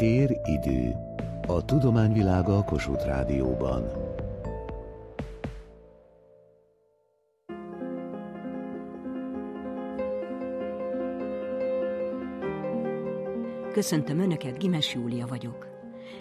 Tér-idő. A tudományvilága a Kossuth Rádióban. Köszöntöm Önöket, Gimes Júlia vagyok.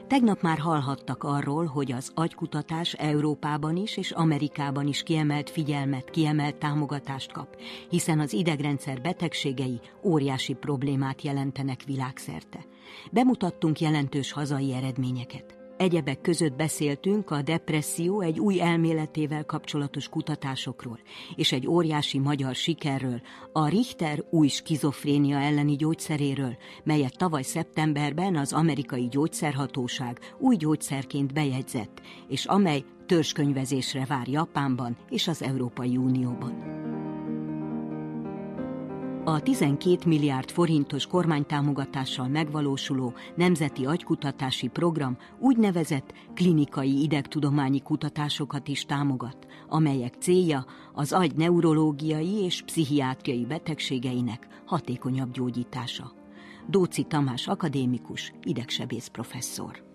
Tegnap már hallhattak arról, hogy az agykutatás Európában is és Amerikában is kiemelt figyelmet, kiemelt támogatást kap, hiszen az idegrendszer betegségei óriási problémát jelentenek világszerte. Bemutattunk jelentős hazai eredményeket. Egyebek között beszéltünk a depresszió egy új elméletével kapcsolatos kutatásokról, és egy óriási magyar sikerről, a Richter új skizofrénia elleni gyógyszeréről, melyet tavaly szeptemberben az amerikai gyógyszerhatóság új gyógyszerként bejegyzett, és amely törzskönyvezésre vár Japánban és az Európai Unióban. A 12 milliárd forintos kormánytámogatással megvalósuló Nemzeti Agykutatási Program úgynevezett klinikai idegtudományi kutatásokat is támogat, amelyek célja az agy neurológiai és pszichiátriai betegségeinek hatékonyabb gyógyítása. Dóci Tamás akadémikus, idegsebész professzor.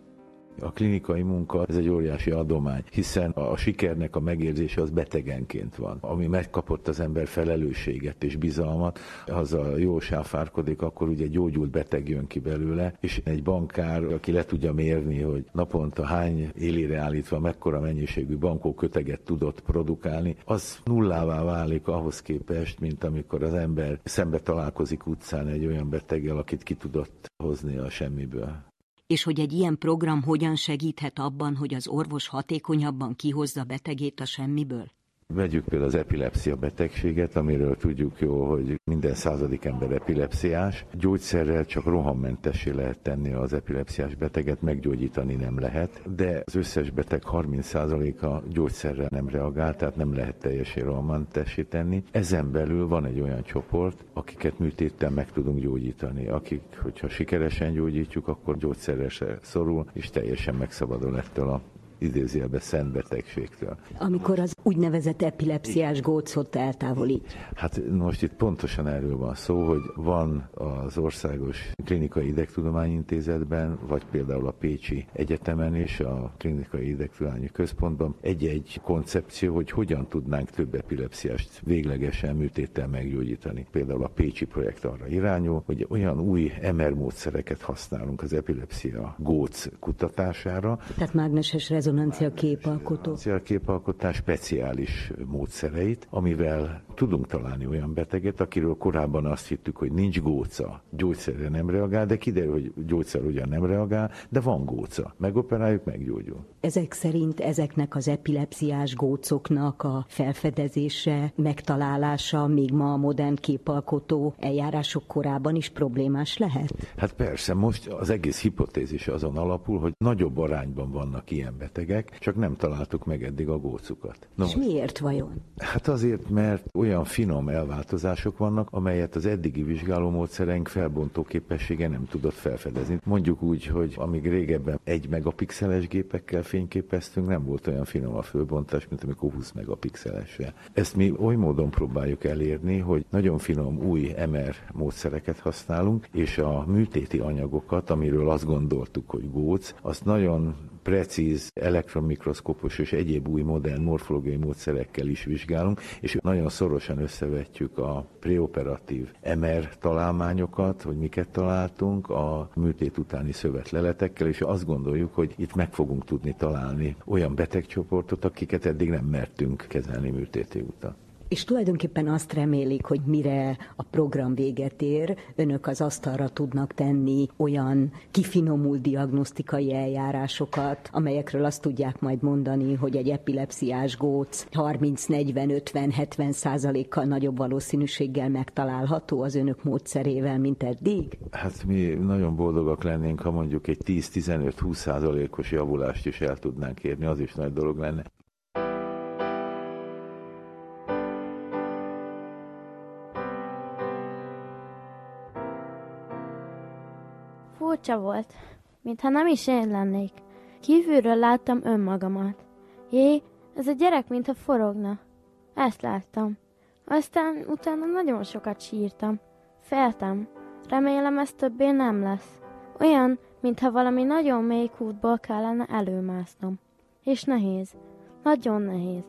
A klinikai munka ez egy óriási adomány, hiszen a sikernek a megérzése az betegenként van. Ami megkapott az ember felelősséget és bizalmat, az a jó sáfárkodik, akkor ugye gyógyult beteg jön ki belőle, és egy bankár, aki le tudja mérni, hogy naponta hány élére állítva mekkora mennyiségű bankó köteget tudott produkálni, az nullává válik ahhoz képest, mint amikor az ember szembe találkozik utcán egy olyan beteggel, akit ki tudott hozni a semmiből és hogy egy ilyen program hogyan segíthet abban, hogy az orvos hatékonyabban kihozza betegét a semmiből? Vegyük például az epilepsia betegséget, amiről tudjuk jó, hogy minden századik ember epilepsziás. Gyógyszerrel csak rohammentessé lehet tenni az epilepsziás beteget, meggyógyítani nem lehet, de az összes beteg 30%-a gyógyszerrel nem reagál, tehát nem lehet teljesen rohammentessé tenni. Ezen belül van egy olyan csoport, akiket műtéttel meg tudunk gyógyítani, akik, hogyha sikeresen gyógyítjuk, akkor gyógyszerre se szorul, és teljesen megszabadul ettől a idézélbe szent betegségtől. Amikor az úgynevezett epilepsziás gócot eltávolít. Hát most itt pontosan erről van szó, hogy van az Országos Klinikai Idegtudományintézetben, vagy például a Pécsi Egyetemen és a Klinikai Idegtudományi Központban egy-egy koncepció, hogy hogyan tudnánk több epilepsziást véglegesen műtéttel meggyógyítani. Például a Pécsi projekt arra irányul, hogy olyan új MR módszereket használunk az epilepsia góc kutatására. Tehát mágneses rezonancia képalkotó. Rezonancia képalkotás speciális módszereit, amivel tudunk találni olyan beteget, akiről korábban azt hittük, hogy nincs góca, gyógyszerre nem reagál, de kiderül, hogy gyógyszer ugyan nem reagál, de van góca. Megoperáljuk, meggyógyul. Ezek szerint ezeknek az epilepsziás gócoknak a felfedezése, megtalálása még ma a modern képalkotó eljárások korában is problémás lehet? Hát persze, most az egész hipotézis azon alapul, hogy nagyobb arányban vannak ilyen betegek, csak nem találtuk meg eddig a gócukat. No, És miért vajon? Hát azért, mert olyan finom elváltozások vannak, amelyet az eddigi vizsgálómódszereink felbontó képessége nem tudott felfedezni. Mondjuk úgy, hogy amíg régebben egy megapixeles gépekkel fényképeztünk, nem volt olyan finom a fölbontás, mint amikor 20 megapixelesre. Ezt mi oly módon próbáljuk elérni, hogy nagyon finom új MR módszereket használunk, és a műtéti anyagokat, amiről azt gondoltuk, hogy góc, azt nagyon precíz elektronmikroszkopos és egyéb új modern morfológiai módszerekkel is vizsgálunk, és nagyon szorosan összevetjük a preoperatív MR találmányokat, hogy miket találtunk a műtét utáni szövetleletekkel, és azt gondoljuk, hogy itt meg fogunk tudni találni olyan betegcsoportot, akiket eddig nem mertünk kezelni műtéti után. És tulajdonképpen azt remélik, hogy mire a program véget ér, önök az asztalra tudnak tenni olyan kifinomult diagnosztikai eljárásokat, amelyekről azt tudják majd mondani, hogy egy epilepsziás góc 30-40-50-70 százalékkal nagyobb valószínűséggel megtalálható az önök módszerével, mint eddig? Hát mi nagyon boldogak lennénk, ha mondjuk egy 10-15-20 százalékos javulást is el tudnánk érni, az is nagy dolog lenne. Furcsa volt, mintha nem is én lennék. Kívülről láttam önmagamat. Jé, ez a gyerek, mintha forogna. Ezt láttam. Aztán utána nagyon sokat sírtam. Féltem. Remélem ez többé nem lesz. Olyan, mintha valami nagyon mély kútból kellene előmásznom. És nehéz. Nagyon nehéz.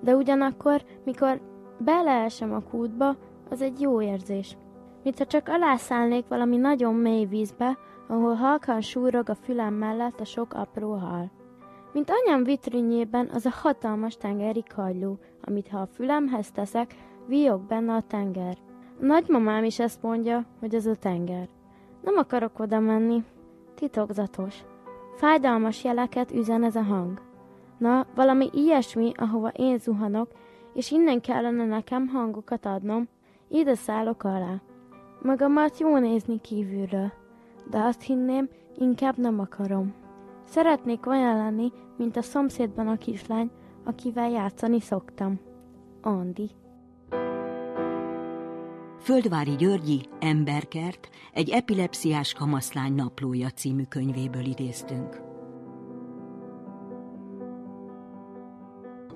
De ugyanakkor, mikor beleesem a kútba, az egy jó érzés. Mintha csak alászállnék valami nagyon mély vízbe, ahol halkan súrog a fülem mellett a sok apró hal. Mint anyám vitrinyében az a hatalmas tengeri kagyló, amit ha a fülemhez teszek, víjog benne a tenger. A nagymamám is ezt mondja, hogy ez a tenger. Nem akarok oda menni. Titokzatos. Fájdalmas jeleket üzen ez a hang. Na, valami ilyesmi, ahova én zuhanok, és innen kellene nekem hangokat adnom, ide szállok alá. Magamat jó nézni kívülről, de azt hinném, inkább nem akarom. Szeretnék olyan lenni, mint a szomszédban a kislány, akivel játszani szoktam. Andi. Földvári Györgyi, Emberkert, egy epilepsziás kamaszlány naplója című könyvéből idéztünk.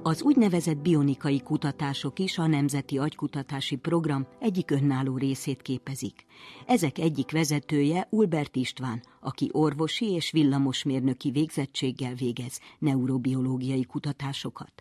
Az úgynevezett bionikai kutatások is a Nemzeti Agykutatási Program egyik önálló részét képezik. Ezek egyik vezetője Ulbert István, aki orvosi és villamosmérnöki végzettséggel végez neurobiológiai kutatásokat.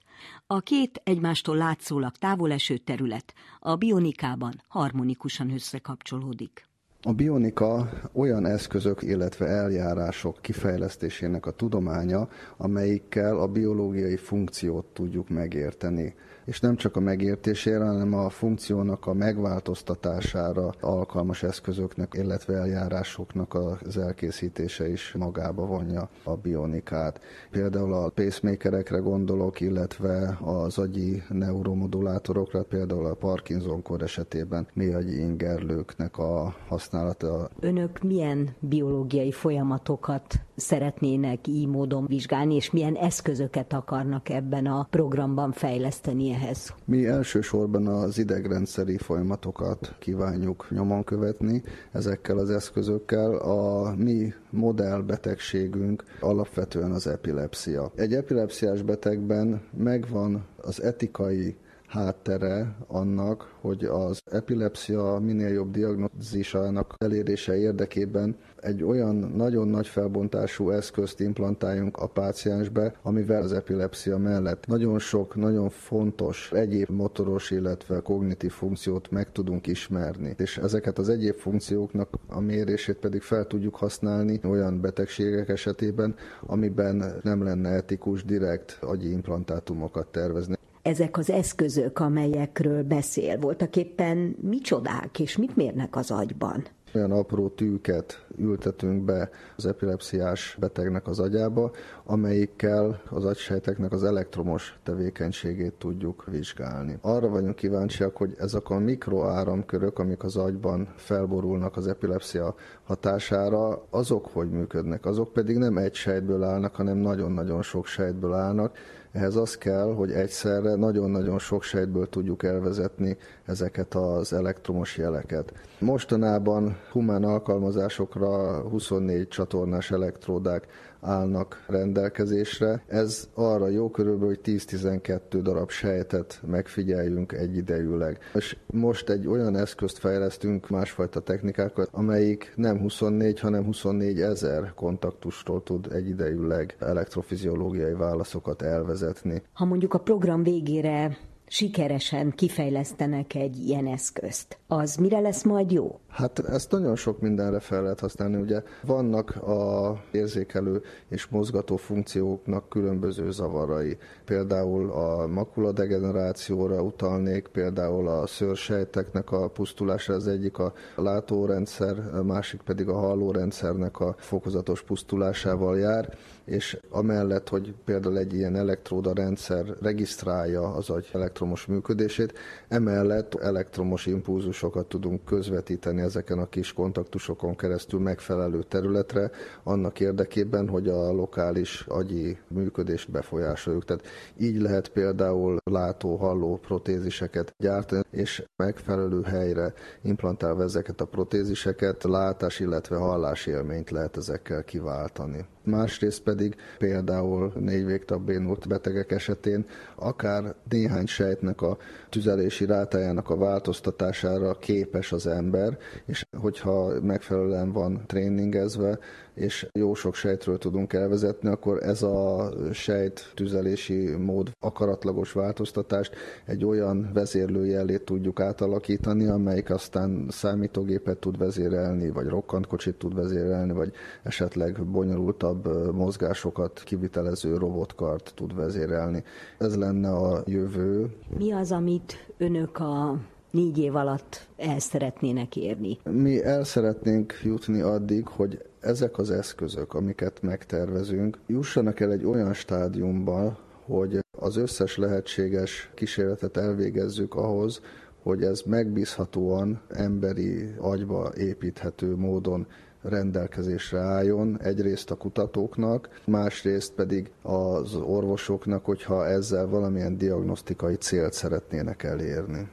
A két egymástól látszólag távoleső terület a bionikában harmonikusan összekapcsolódik. A bionika olyan eszközök, illetve eljárások kifejlesztésének a tudománya, amelyikkel a biológiai funkciót tudjuk megérteni és nem csak a megértésére, hanem a funkciónak a megváltoztatására alkalmas eszközöknek, illetve eljárásoknak az elkészítése is magába vonja a bionikát. Például a pacemakerekre gondolok, illetve az agyi neuromodulátorokra, például a Parkinson-kor esetében mélyagyi ingerlőknek a használata. Önök milyen biológiai folyamatokat szeretnének így módon vizsgálni, és milyen eszközöket akarnak ebben a programban fejleszteni ehhez? Mi elsősorban az idegrendszeri folyamatokat kívánjuk nyomon követni ezekkel az eszközökkel. A mi modellbetegségünk alapvetően az epilepsia. Egy epilepsziás betegben megvan az etikai háttere annak, hogy az epilepsia minél jobb diagnózisának elérése érdekében egy olyan nagyon nagy felbontású eszközt implantáljunk a páciensbe, amivel az epilepsia mellett nagyon sok, nagyon fontos egyéb motoros, illetve kognitív funkciót meg tudunk ismerni. És ezeket az egyéb funkcióknak a mérését pedig fel tudjuk használni olyan betegségek esetében, amiben nem lenne etikus direkt agyi implantátumokat tervezni ezek az eszközök, amelyekről beszél, voltak éppen micsodák, és mit mérnek az agyban? olyan apró tűket ültetünk be az epilepsziás betegnek az agyába, amelyikkel az agysejteknek az elektromos tevékenységét tudjuk vizsgálni. Arra vagyunk kíváncsiak, hogy ezek a mikroáramkörök, amik az agyban felborulnak az epilepsia hatására, azok hogy működnek. Azok pedig nem egy sejtből állnak, hanem nagyon-nagyon sok sejtből állnak, ehhez az kell, hogy egyszerre nagyon-nagyon sok sejtből tudjuk elvezetni ezeket az elektromos jeleket. Mostanában humán alkalmazásokra 24 csatornás elektródák állnak rendelkezésre. Ez arra jó körülbelül, hogy 10-12 darab sejtet megfigyeljünk egyidejűleg. És most egy olyan eszközt fejlesztünk, másfajta technikákat, amelyik nem 24, hanem 24 ezer kontaktustól tud egyidejűleg elektrofiziológiai válaszokat elvezetni. Ha mondjuk a program végére sikeresen kifejlesztenek egy ilyen eszközt, az mire lesz majd jó? Hát ezt nagyon sok mindenre fel lehet használni. Ugye vannak a érzékelő és mozgató funkcióknak különböző zavarai. Például a makuladegenerációra utalnék, például a szőrsejteknek a pusztulása az egyik a látórendszer, a másik pedig a hallórendszernek a fokozatos pusztulásával jár, és amellett, hogy például egy ilyen elektróda rendszer regisztrálja az agy elektromos működését, emellett elektromos impulzusokat tudunk közvetíteni ezeken a kis kontaktusokon keresztül megfelelő területre, annak érdekében, hogy a lokális agyi működést befolyásoljuk. Tehát így lehet például látó-halló protéziseket gyártani, és megfelelő helyre implantálva ezeket a protéziseket látás, illetve hallás élményt lehet ezekkel kiváltani. Másrészt pedig például négyvégtabbénult betegek esetén akár néhány sejtnek a tüzelési rátájának a változtatására képes az ember, és hogyha megfelelően van tréningezve, és jó sok sejtről tudunk elvezetni, akkor ez a sejt tüzelési mód akaratlagos változtatást egy olyan vezérlőjellét tudjuk átalakítani, amelyik aztán számítógépet tud vezérelni, vagy rokkantkocsit tud vezérelni, vagy esetleg bonyolultabb mozgásokat kivitelező robotkart tud vezérelni. Ez lenne a jövő. Mi az, amit önök a négy év alatt el szeretnének érni? Mi el szeretnénk jutni addig, hogy ezek az eszközök, amiket megtervezünk, jussanak el egy olyan stádiumba, hogy az összes lehetséges kísérletet elvégezzük ahhoz, hogy ez megbízhatóan emberi agyba építhető módon rendelkezésre álljon, egyrészt a kutatóknak, másrészt pedig az orvosoknak, hogyha ezzel valamilyen diagnosztikai célt szeretnének elérni.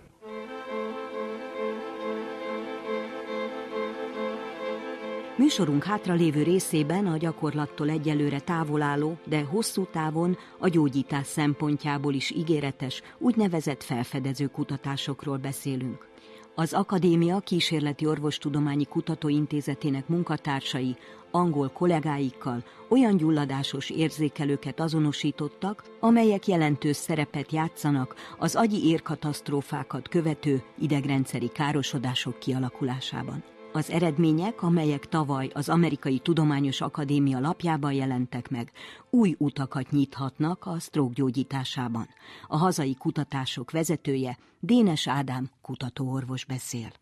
Műsorunk hátralévő részében a gyakorlattól egyelőre távol álló, de hosszú távon a gyógyítás szempontjából is ígéretes, úgynevezett felfedező kutatásokról beszélünk. Az Akadémia Kísérleti Orvostudományi Kutatóintézetének munkatársai angol kollégáikkal olyan gyulladásos érzékelőket azonosítottak, amelyek jelentős szerepet játszanak az agyi érkatasztrófákat követő idegrendszeri károsodások kialakulásában. Az eredmények, amelyek tavaly az Amerikai Tudományos Akadémia lapjában jelentek meg, új utakat nyithatnak a sztrók gyógyításában. A hazai kutatások vezetője Dénes Ádám kutatóorvos beszél.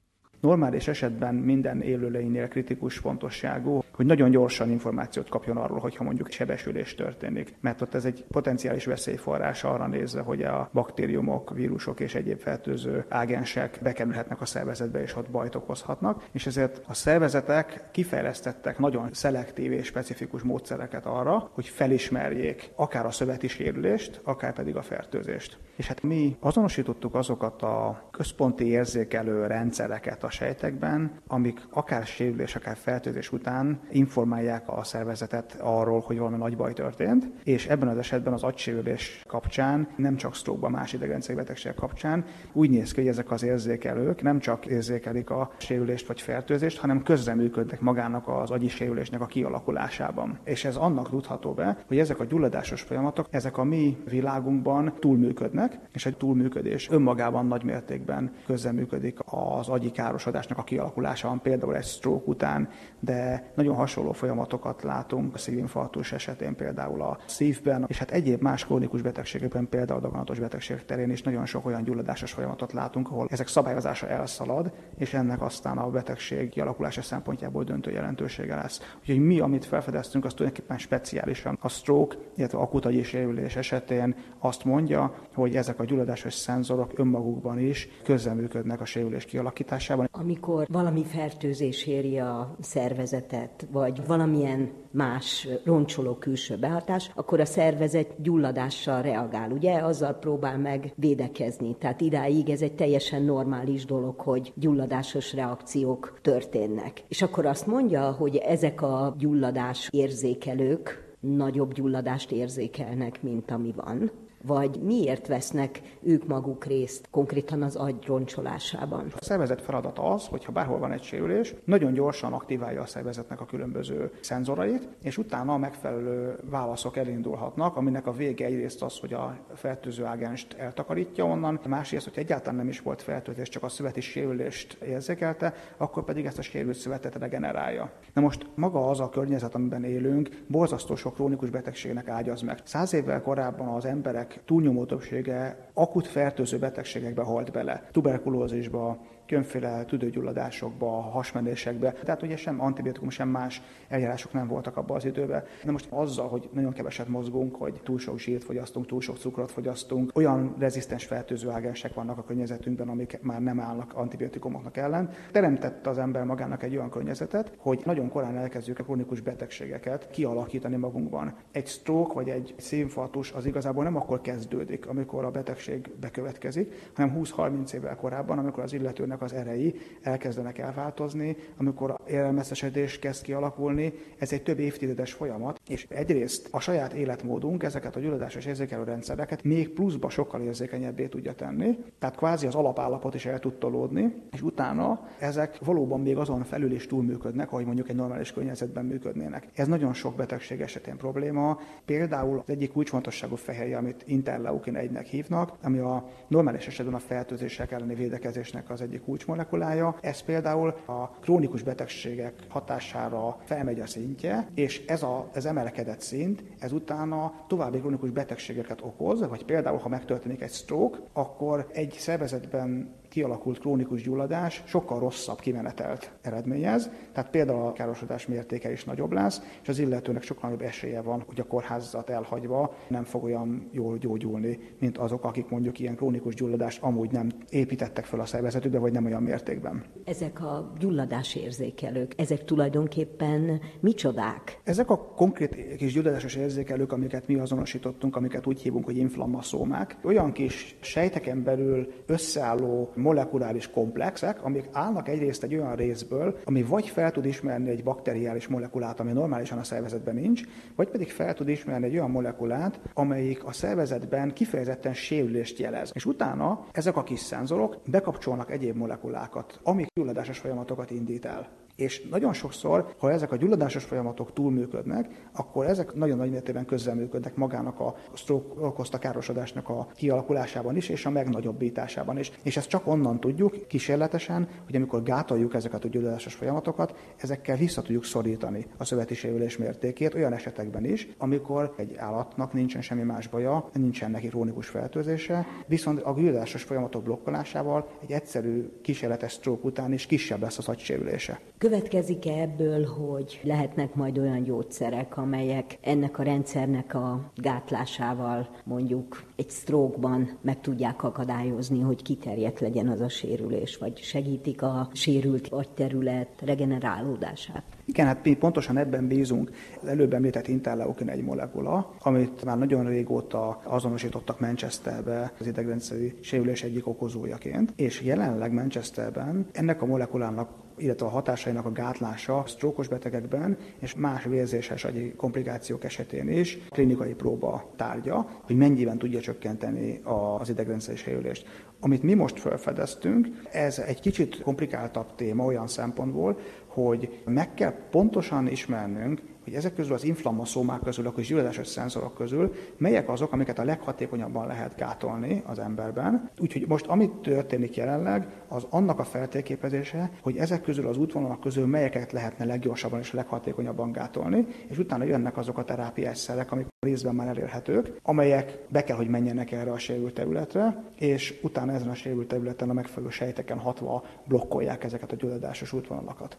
Normális esetben minden élőlénynél kritikus fontosságú, hogy nagyon gyorsan információt kapjon arról, hogyha mondjuk sebesülés történik. Mert ott ez egy potenciális veszélyforrás arra nézve, hogy a baktériumok, vírusok és egyéb fertőző ágensek bekerülhetnek a szervezetbe és ott bajt okozhatnak. És ezért a szervezetek kifejlesztettek nagyon szelektív és specifikus módszereket arra, hogy felismerjék akár a szöveti sérülést, akár pedig a fertőzést. És hát mi azonosítottuk azokat a központi érzékelő rendszereket a sejtekben, amik akár sérülés, akár fertőzés után informálják a szervezetet arról, hogy valami nagy baj történt, és ebben az esetben az agysérülés kapcsán, nem csak stroke más idegrendszeri betegség kapcsán, úgy néz ki, hogy ezek az érzékelők nem csak érzékelik a sérülést vagy fertőzést, hanem közreműködnek magának az agyi sérülésnek a kialakulásában. És ez annak tudható be, hogy ezek a gyulladásos folyamatok, ezek a mi világunkban túlműködnek, és egy túlműködés önmagában nagy mértékben közreműködik az agyi károsodásnak a kialakulásában, például egy stroke után, de nagyon hasonló folyamatokat látunk a szívinfarktus esetén például a szívben, és hát egyéb más krónikus betegségekben, például a daganatos betegség terén is nagyon sok olyan gyulladásos folyamatot látunk, ahol ezek szabályozása elszalad, és ennek aztán a betegség kialakulása szempontjából döntő jelentősége lesz. Úgyhogy mi, amit felfedeztünk, az tulajdonképpen speciálisan a stroke, illetve akut agyi sérülés esetén azt mondja, hogy ezek a gyulladásos szenzorok önmagukban is közreműködnek a sérülés kialakításában. Amikor valami fertőzés éri a szervezetet, vagy valamilyen más roncsoló külső behatás, akkor a szervezet gyulladással reagál, ugye? Azzal próbál meg védekezni. Tehát idáig ez egy teljesen normális dolog, hogy gyulladásos reakciók történnek. És akkor azt mondja, hogy ezek a gyulladás érzékelők nagyobb gyulladást érzékelnek, mint ami van vagy miért vesznek ők maguk részt konkrétan az agy roncsolásában? A szervezet feladata az, hogyha bárhol van egy sérülés, nagyon gyorsan aktiválja a szervezetnek a különböző szenzorait, és utána a megfelelő válaszok elindulhatnak, aminek a vége egyrészt az, hogy a fertőző ágenst eltakarítja onnan, másrészt, hogy egyáltalán nem is volt fertőzés, csak a szöveti sérülést érzékelte, akkor pedig ezt a sérült szövetet regenerálja. Na most maga az a környezet, amiben élünk, borzasztó sok krónikus betegségnek ágyaz meg. Száz évvel korábban az emberek túlnyomó többsége akut fertőző betegségekbe halt bele, tuberkulózisba, különféle tüdőgyulladásokba, hasmenésekbe. Tehát ugye sem antibiotikum, sem más eljárások nem voltak abban az időben. De most azzal, hogy nagyon keveset mozgunk, hogy túl sok zsírt fogyasztunk, túl sok cukrot fogyasztunk, olyan rezisztens fertőző ágensek vannak a környezetünkben, amik már nem állnak antibiotikumoknak ellen. Teremtett az ember magának egy olyan környezetet, hogy nagyon korán elkezdjük a krónikus betegségeket kialakítani magunkban. Egy stroke vagy egy színfartus az igazából nem akkor kezdődik, amikor a betegség bekövetkezik, hanem 20-30 évvel korábban, amikor az illetőnek az erei elkezdenek elváltozni, amikor élelmeszesedés kezd kialakulni. Ez egy több évtizedes folyamat, és egyrészt a saját életmódunk ezeket a gyulladásos érzékelő rendszereket még pluszba sokkal érzékenyebbé tudja tenni, tehát kvázi az alapállapot is el tud tolódni, és utána ezek valóban még azon felül is túlműködnek, ahogy mondjuk egy normális környezetben működnének. Ez nagyon sok betegség esetén probléma. Például az egyik kulcsfontosságú fehérje, amit interleukin 1-nek hívnak, ami a normális esetben a fertőzések elleni védekezésnek az egyik kulcsmolekulája. Ez például a krónikus betegségek hatására felmegy a szintje, és ez a, az emelkedett szint, ez utána további krónikus betegségeket okoz, vagy például, ha megtörténik egy stroke, akkor egy szervezetben kialakult krónikus gyulladás sokkal rosszabb kimenetelt eredményez, tehát például a károsodás mértéke is nagyobb lesz, és az illetőnek sokkal nagyobb esélye van, hogy a kórházat elhagyva nem fog olyan jól gyógyulni, mint azok, akik mondjuk ilyen krónikus gyulladást amúgy nem építettek fel a szervezetükbe, vagy nem olyan mértékben. Ezek a gyulladásérzékelők, ezek tulajdonképpen micsodák? Ezek a konkrét kis gyulladásos érzékelők, amiket mi azonosítottunk, amiket úgy hívunk, hogy inflammaszómák, olyan kis sejteken belül összeálló molekuláris komplexek, amik állnak egyrészt egy olyan részből, ami vagy fel tud ismerni egy bakteriális molekulát, ami normálisan a szervezetben nincs, vagy pedig fel tud ismerni egy olyan molekulát, amelyik a szervezetben kifejezetten sérülést jelez. És utána ezek a kis szenzorok bekapcsolnak egyéb molekulákat, amik gyulladásos folyamatokat indít el. És nagyon sokszor, ha ezek a gyulladásos folyamatok túlműködnek, akkor ezek nagyon nagy mértékben közreműködnek magának a stroke okozta károsodásnak a kialakulásában is, és a megnagyobbításában is. És ezt csak onnan tudjuk kísérletesen, hogy amikor gátoljuk ezeket a gyulladásos folyamatokat, ezekkel vissza tudjuk szorítani a szöveti sérülés mértékét olyan esetekben is, amikor egy állatnak nincsen semmi más baja, nincsen neki krónikus fertőzése, viszont a gyulladásos folyamatok blokkolásával egy egyszerű kísérletes stroke után is kisebb lesz az agysérülése. Következik-e ebből, hogy lehetnek majd olyan gyógyszerek, amelyek ennek a rendszernek a gátlásával mondjuk egy stroke-ban meg tudják akadályozni, hogy kiterjedt legyen az a sérülés, vagy segítik a sérült agyterület regenerálódását? Igen, hát mi pontosan ebben bízunk. Az előbb említett interleukin egy molekula, amit már nagyon régóta azonosítottak Manchesterbe az idegrendszeri sérülés egyik okozójaként, és jelenleg Manchesterben ennek a molekulának illetve a hatásainak a gátlása sztrókos betegekben és más vérzéses agyi komplikációk esetén is klinikai próba tárgya, hogy mennyiben tudja csökkenteni az idegrendszeri sérülést. Amit mi most felfedeztünk, ez egy kicsit komplikáltabb téma olyan szempontból, hogy meg kell pontosan ismernünk, hogy ezek közül az inflammaszómák közül, a gyulladásos szenzorok közül, melyek azok, amiket a leghatékonyabban lehet gátolni az emberben. Úgyhogy most amit történik jelenleg, az annak a feltérképezése, hogy ezek közül az útvonalak közül melyeket lehetne leggyorsabban és leghatékonyabban gátolni, és utána jönnek azok a terápiás szerek, amik részben már elérhetők, amelyek be kell, hogy menjenek erre a sérült területre, és utána ezen a sérült területen a megfelelő sejteken hatva blokkolják ezeket a gyulladásos útvonalakat.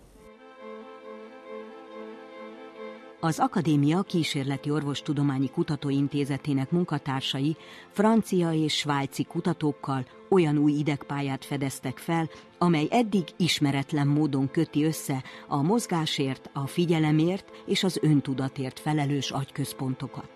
Az Akadémia Kísérleti Orvostudományi Kutatóintézetének munkatársai francia és svájci kutatókkal olyan új idegpályát fedeztek fel, amely eddig ismeretlen módon köti össze a mozgásért, a figyelemért és az öntudatért felelős agyközpontokat.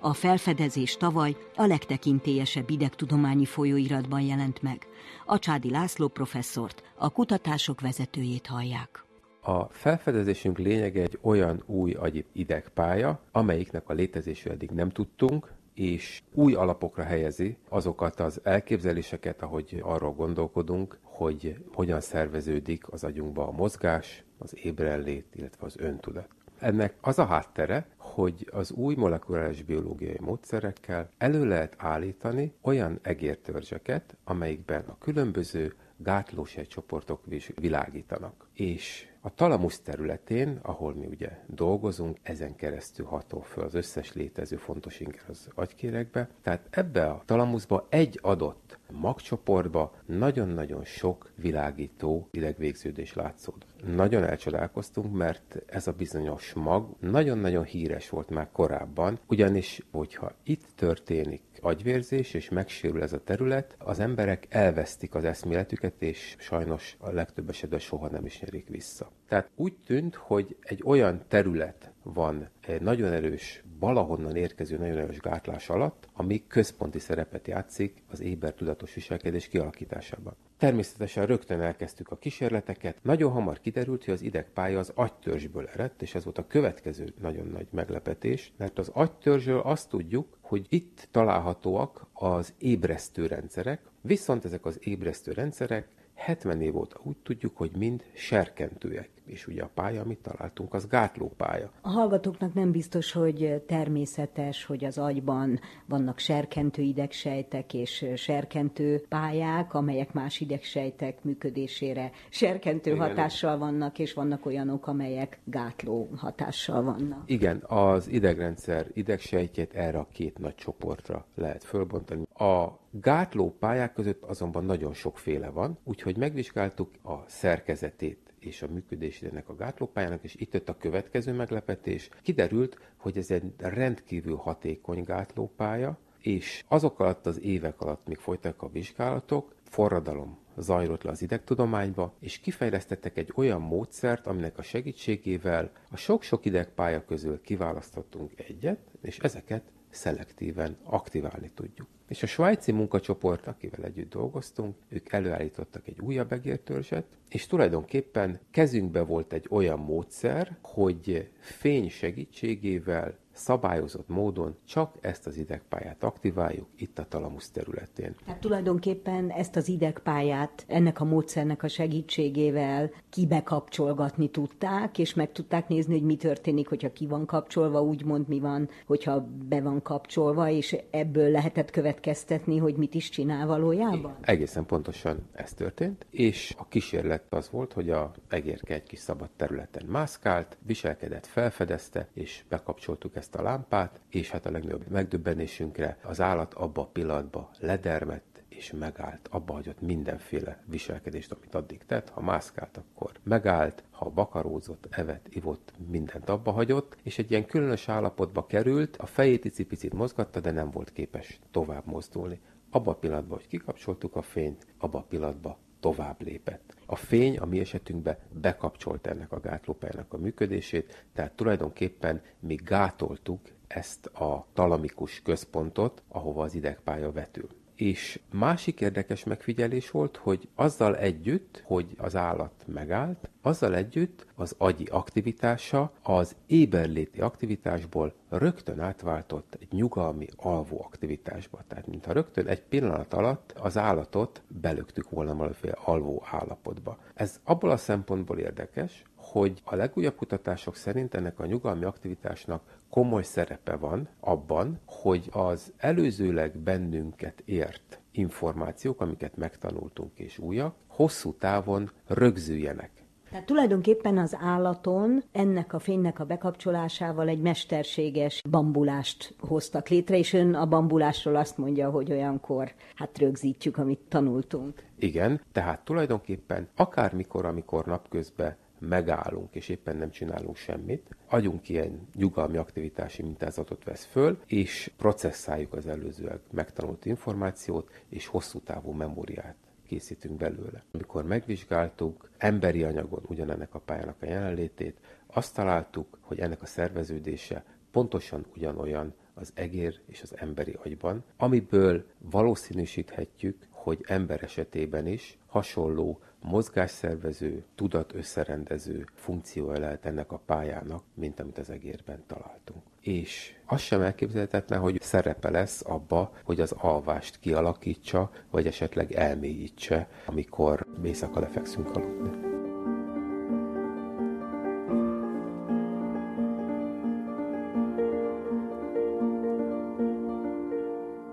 A felfedezés tavaly a legtekintélyesebb idegtudományi folyóiratban jelent meg. A Csádi László professzort, a kutatások vezetőjét hallják. A felfedezésünk lényege egy olyan új agyi idegpálya, amelyiknek a létezésről eddig nem tudtunk, és új alapokra helyezi azokat az elképzeléseket, ahogy arról gondolkodunk, hogy hogyan szerveződik az agyunkba a mozgás, az ébrenlét, illetve az öntudat. Ennek az a háttere, hogy az új molekuláris biológiai módszerekkel elő lehet állítani olyan egértörzseket, amelyikben a különböző gátlósejtcsoportok világítanak. És A talamusz területén, ahol mi ugye dolgozunk, ezen keresztül hatol föl az összes létező fontos inger az agykérekbe. Tehát ebbe a talamuszba egy adott magcsoportba nagyon-nagyon sok világító idegvégződés látszódott. Nagyon elcsodálkoztunk, mert ez a bizonyos mag nagyon-nagyon híres volt már korábban, ugyanis, hogyha itt történik agyvérzés, és megsérül ez a terület, az emberek elvesztik az eszméletüket, és sajnos a legtöbb esetben soha nem is nyerik vissza. Tehát úgy tűnt, hogy egy olyan terület van egy nagyon erős, valahonnan érkező nagyon erős gátlás alatt, ami központi szerepet játszik az éber tudatos viselkedés kialakításában. Természetesen rögtön elkezdtük a kísérleteket. Nagyon hamar kiderült, hogy az idegpálya az agytörzsből eredt, és ez volt a következő nagyon nagy meglepetés, mert az agytörzsről azt tudjuk, hogy itt találhatóak az ébresztő rendszerek, viszont ezek az ébresztő rendszerek 70 év óta úgy tudjuk, hogy mind serkentőek és ugye a pálya, amit találtunk, az gátlópálya. A hallgatóknak nem biztos, hogy természetes, hogy az agyban vannak serkentő idegsejtek és serkentő pályák, amelyek más idegsejtek működésére serkentő Igen. hatással vannak, és vannak olyanok, amelyek gátló hatással vannak. Igen, az idegrendszer idegsejtjét erre a két nagy csoportra lehet fölbontani. A gátló pályák között azonban nagyon sokféle van, úgyhogy megvizsgáltuk a szerkezetét és a működését ennek a gátlópályának, és itt jött a következő meglepetés. Kiderült, hogy ez egy rendkívül hatékony gátlópálya, és azok alatt az évek alatt, míg folytak a vizsgálatok, forradalom zajlott le az idegtudományba, és kifejlesztettek egy olyan módszert, aminek a segítségével a sok-sok idegpálya közül kiválasztottunk egyet, és ezeket szelektíven aktiválni tudjuk. És a svájci munkacsoport, akivel együtt dolgoztunk, ők előállítottak egy újabb egértörzset, és tulajdonképpen kezünkbe volt egy olyan módszer, hogy fény segítségével szabályozott módon csak ezt az idegpályát aktiváljuk itt a talamusz területén. Tehát tulajdonképpen ezt az idegpályát ennek a módszernek a segítségével kibekapcsolgatni tudták, és meg tudták nézni, hogy mi történik, hogyha ki van kapcsolva, úgymond mi van, hogyha be van kapcsolva, és ebből lehetett következtetni, hogy mit is csinál valójában? Egészen pontosan ez történt, és a kísérlet az volt, hogy a egérke egy kis szabad területen mászkált, viselkedett, felfedezte, és bekapcsoltuk ezt ezt a lámpát, és hát a legnagyobb megdöbbenésünkre az állat abba a pillanatban ledermett, és megállt, abba hagyott mindenféle viselkedést, amit addig tett. Ha mászkált, akkor megállt, ha vakarózott, evett, ivott, mindent abba hagyott, és egy ilyen különös állapotba került, a fejét icipicit mozgatta, de nem volt képes tovább mozdulni. Abba a pillanatban, hogy kikapcsoltuk a fényt, abba a pillanatban tovább lépett. A fény a mi esetünkben bekapcsolt ennek a gátlópályának a működését, tehát tulajdonképpen mi gátoltuk ezt a talamikus központot, ahova az idegpálya vetül. És másik érdekes megfigyelés volt, hogy azzal együtt, hogy az állat megállt, azzal együtt az agyi aktivitása az éberléti aktivitásból rögtön átváltott egy nyugalmi alvó aktivitásba. Tehát mintha rögtön egy pillanat alatt az állatot belöktük volna valamiféle alvó állapotba. Ez abból a szempontból érdekes, hogy a legújabb kutatások szerint ennek a nyugalmi aktivitásnak komoly szerepe van abban, hogy az előzőleg bennünket ért információk, amiket megtanultunk és újak, hosszú távon rögzüljenek. Tehát tulajdonképpen az állaton ennek a fénynek a bekapcsolásával egy mesterséges bambulást hoztak létre, és ön a bambulásról azt mondja, hogy olyankor hát rögzítjük, amit tanultunk. Igen, tehát tulajdonképpen akármikor, amikor napközben megállunk, és éppen nem csinálunk semmit, agyunk ilyen nyugalmi aktivitási mintázatot vesz föl, és processzáljuk az előzőleg megtanult információt, és hosszú távú memóriát készítünk belőle. Amikor megvizsgáltuk emberi anyagon ugyanennek a pályának a jelenlétét, azt találtuk, hogy ennek a szerveződése pontosan ugyanolyan az egér és az emberi agyban, amiből valószínűsíthetjük, hogy ember esetében is hasonló mozgásszervező, tudat összerendező funkciója lehet ennek a pályának, mint amit az egérben találtunk. És az sem elképzelhetetlen, hogy szerepe lesz abba, hogy az alvást kialakítsa, vagy esetleg elmélyítse, amikor éjszaka lefekszünk aludni.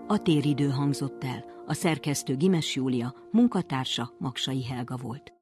A téridő hangzott el. A szerkesztő Gimes Júlia, munkatársa Maksai Helga volt.